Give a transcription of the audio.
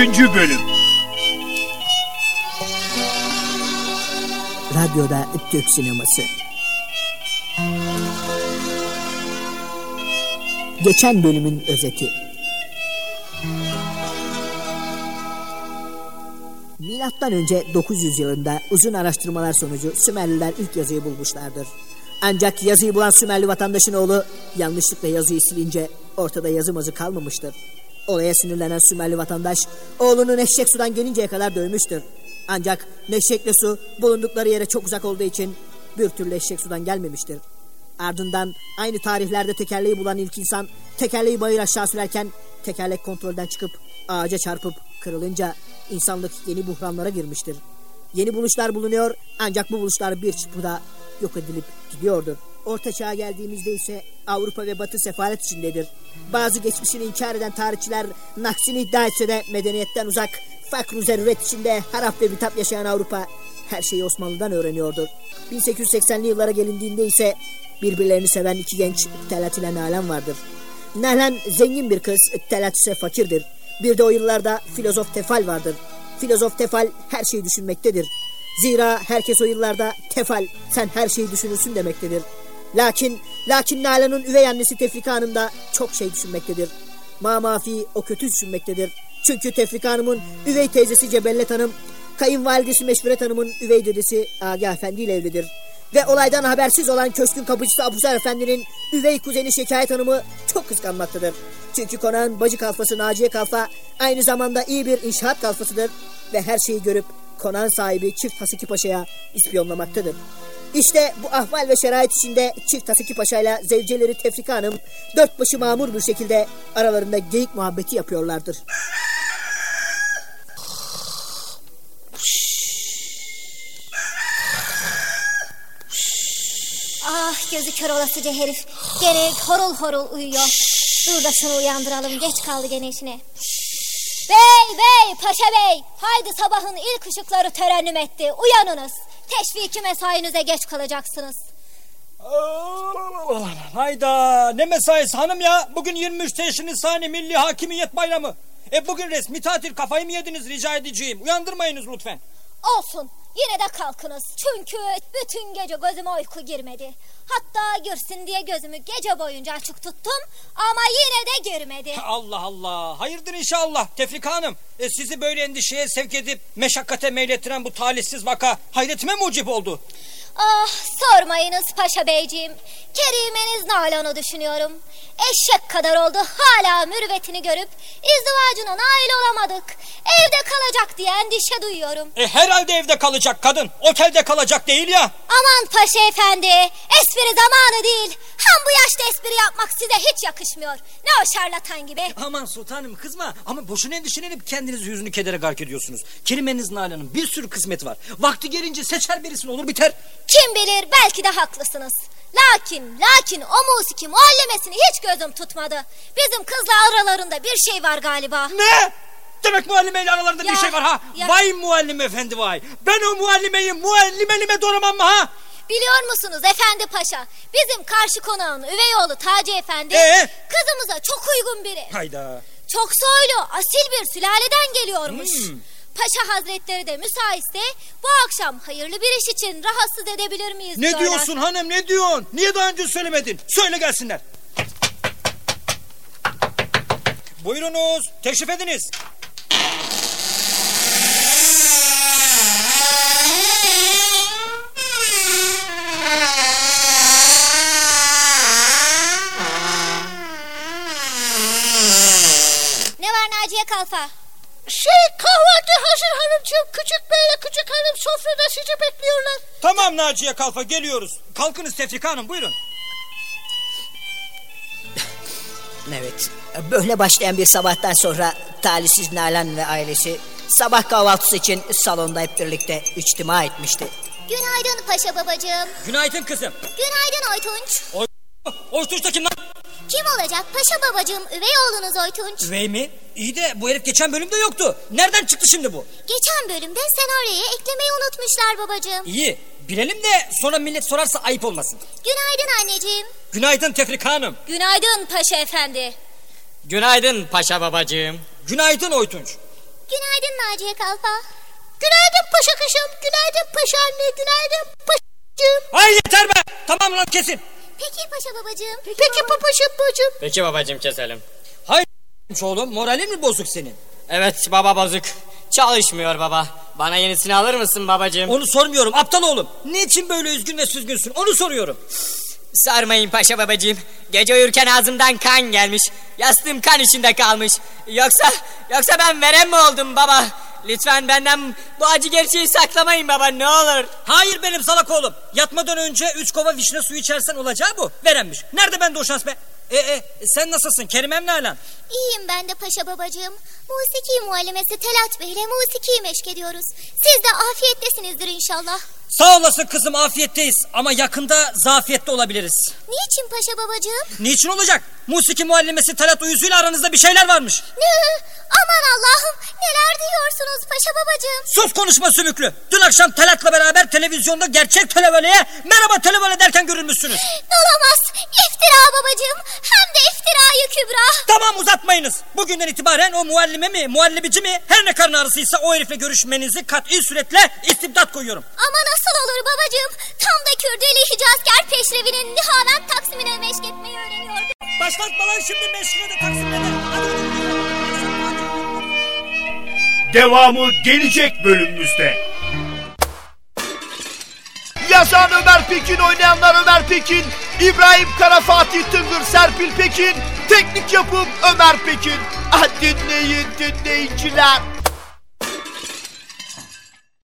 bölüm Radyoda Türk Sineması Geçen bölümün özeti Milattan önce 900 yılında uzun araştırmalar sonucu Sümerliler ilk yazıyı bulmuşlardır. Ancak yazıyı bulan Sümerli vatandaşın oğlu yanlışlıkla yazıyı silince ortada yazı mazı kalmamıştır. Olaya sinirlenen Sümerli vatandaş oğlunun eşek sudan gelinceye kadar dövmüştür. Ancak neşekle su bulundukları yere çok uzak olduğu için bir türlü eşek sudan gelmemiştir. Ardından aynı tarihlerde tekerleği bulan ilk insan tekerleği bayır aşağı sürerken tekerlek kontrolden çıkıp ağaca çarpıp kırılınca insanlık yeni buhranlara girmiştir. Yeni buluşlar bulunuyor ancak bu buluşlar bir çırpıda yok edilip gidiyordur. Orta çağa geldiğimizde ise Avrupa ve Batı sefalet içindedir. Bazı geçmişini inkar eden tarihçiler naksini iddia etse de medeniyetten uzak, fakr zerret içinde harap ve bitap yaşayan Avrupa her şeyi Osmanlı'dan öğreniyordur. 1880'li yıllara gelindiğinde ise birbirlerini seven iki genç Telat ile Nalan vardır. Nalan zengin bir kız, Telat ise fakirdir. Bir de o yıllarda filozof Tefal vardır. Filozof Tefal her şeyi düşünmektedir. Zira herkes o yıllarda Tefal sen her şeyi düşünürsün demektedir. Lakin lakin Nalan'ın üvey annesi Tefrika Hanım da çok şey düşünmektedir. Ma mafi o kötü düşünmektedir. Çünkü Tefrika Hanım'ın üvey teyzesi Cebellet Hanım, kayınvalidesi Meşveret Hanım'ın üvey dedesi Agah Efendi ile evlidir. Ve olaydan habersiz olan köşkün kapıcısı Abuzer Efendi'nin üvey kuzeni Şikayet Hanım'ı çok kıskanmaktadır. Çünkü konağın bacı kalfası Naciye Kalfa aynı zamanda iyi bir inşaat kalfasıdır ve her şeyi görüp konağın sahibi Çift Haseki Paşa'ya ispiyonlamaktadır. İşte bu ahval ve şerait içinde Çift Haseki Paşa ile zevceleri Tefrika Hanım dört başı mamur bir şekilde aralarında geyik muhabbeti yapıyorlardır. Ah gözü kör olasıca herif. Gene horul horul uyuyor. Dur da şunu uyandıralım. Geç kaldı gene işine. Bey bey paşa bey. Haydi sabahın ilk ışıkları terennüm etti. Uyanınız. Teşviki mesainize geç kalacaksınız. Hayda ne mesaisi hanım ya. Bugün 23 Teşrin Sani Milli Hakimiyet Bayramı. E bugün resmi tatil kafayı mı yediniz rica edeceğim. Uyandırmayınız lütfen. Olsun. Yine de kalkınız. Çünkü bütün gece gözüme uyku girmedi. Hatta girsin diye gözümü gece boyunca açık tuttum ama yine de girmedi. Allah Allah. Hayırdır inşallah Tefrika Hanım. E, sizi böyle endişeye sevk edip meşakkate meylettiren bu talihsiz vaka hayretime mucip oldu. Ah sormayınız paşa beyciğim. Kerimeniz Nalan'ı düşünüyorum. Eşek kadar oldu hala mürüvvetini görüp izdivacına nail olamadık. Evde kalacak diye endişe duyuyorum. E herhalde evde kalacak kadın. Otelde kalacak değil ya. Aman paşa efendi espri zamanı değil. Ham bu yaşta espri yapmak size hiç yakışmıyor. Ne o şarlatan gibi. Aman sultanım kızma ama boşuna endişelenip kendinizi yüzünü kedere gark ediyorsunuz. Kerimeniz Nalan'ın bir sürü kısmeti var. Vakti gelince seçer birisini olur biter. Kim bilir belki de haklısınız. Lakin lakin o musiki muallemesini hiç gözüm tutmadı. Bizim kızla aralarında bir şey var galiba. Ne? Demek muallimeyle aralarında Ya, bir şey var ha. ya. Vay muallim efendi vay. Ben o muallimeyi muallim elime doğramam mı ha? Biliyor musunuz efendi paşa? Bizim karşı konağın üvey oğlu Taci efendi Ee? kızımıza çok uygun biri. Hayda. Çok soylu, asil bir sülaleden geliyormuş. Hmm. Paşa hazretleri de müsaitse bu akşam hayırlı bir iş için rahatsız edebilir miyiz Ne diyorlar. diyorsun hanım ne diyorsun? Niye daha önce söylemedin? Söyle gelsinler. Buyurunuz teşrif ediniz. Ne var Naciye Kalfa? Şey kahvaltı hazır hanımcığım. Küçük beyle küçük hanım sofrada sizi bekliyorlar. Tamam Naciye Kalfa geliyoruz. Kalkınız Tefrika Hanım buyurun. Evet, böyle başlayan bir sabahtan sonra talihsiz Nalan ve ailesi sabah kahvaltısı için salonda hep birlikte içtima etmişti. Günaydın paşa babacığım. Günaydın kızım. Günaydın Oytunç. O, Oytunç'ta kim lan? Kim olacak paşa babacığım üvey oğlunuz Oytunç? Üvey mi? İyi de bu herif geçen bölümde yoktu. Nereden çıktı şimdi bu? Geçen bölümde senaryoya eklemeyi unutmuşlar babacığım. İyi bilelim de sonra millet sorarsa ayıp olmasın. Günaydın anneciğim. Günaydın Tefrika Hanım. Günaydın paşa efendi. Günaydın paşa babacığım. Günaydın Oytunç. Günaydın Naciye Kalfa. Günaydın paşa kışım. Günaydın paşa anne. Günaydın paşacığım. Ay yeter be. Tamam lan kesin. Peki paşa babacığım. Peki papaşım bacım. Peki babacım keselim. Hayır oğlum moralin mi bozuk senin? Evet baba bozuk. Çalışmıyor baba. Bana yenisini alır mısın babacığım? Onu sormuyorum aptal oğlum. Niçin böyle üzgün ve süzgünsün onu soruyorum. Sarmayın paşa babacığım. Gece uyurken ağzımdan kan gelmiş. Yastığım kan içinde kalmış. Yoksa yoksa ben verem mi oldum baba? Lütfen benden bu acı gerçeği saklamayın baba ne olur. Hayır benim salak oğlum. Yatmadan önce üç kova vişne suyu içersen olacağı bu. Verenmiş. Nerede bende o şans be? E, e, sen nasılsın? Kerimem ne alan? İyiyim ben de paşa babacığım. Musiki muallimesi Telat Bey ile musiki meşk ediyoruz. Siz de afiyettesinizdir inşallah. Sağ olasın kızım afiyetteyiz. Ama yakında zafiyette olabiliriz. Niçin paşa babacığım? Niçin olacak? Musiki muallimesi Talat Uyuzu'yla aranızda bir şeyler varmış. Ne? Aman Allah'ım neler diyorsunuz paşa babacığım? Sus konuşma sümüklü. Dün akşam Talat'la beraber televizyonda gerçek televoleye merhaba televole derken görülmüşsünüz. Olamaz. İftira babacığım. Hem de iftirayı kübra. Tamam uzatmayınız. Bugünden itibaren o muallime mi, muallibici mi her ne karın ağrısıysa o herifle görüşmenizi kat'i suretle istibdat koyuyorum. Ama nasıl olur babacığım? Tam da Kürdeli Hicazkar Peşrevi'nin Nihavent Taksim'ine meşk etmeyi öğreniyordu. Başlatma lan şimdi meşrine de taksimle de. Devamı gelecek bölümümüzde. Yazan Ömer Pekin, oynayanlar Ömer Pekin, İbrahim Kara, Fatih Tıngır, Serpil Pekin, teknik yapım Ömer Pekin. Ah dinleyin dinleyiciler.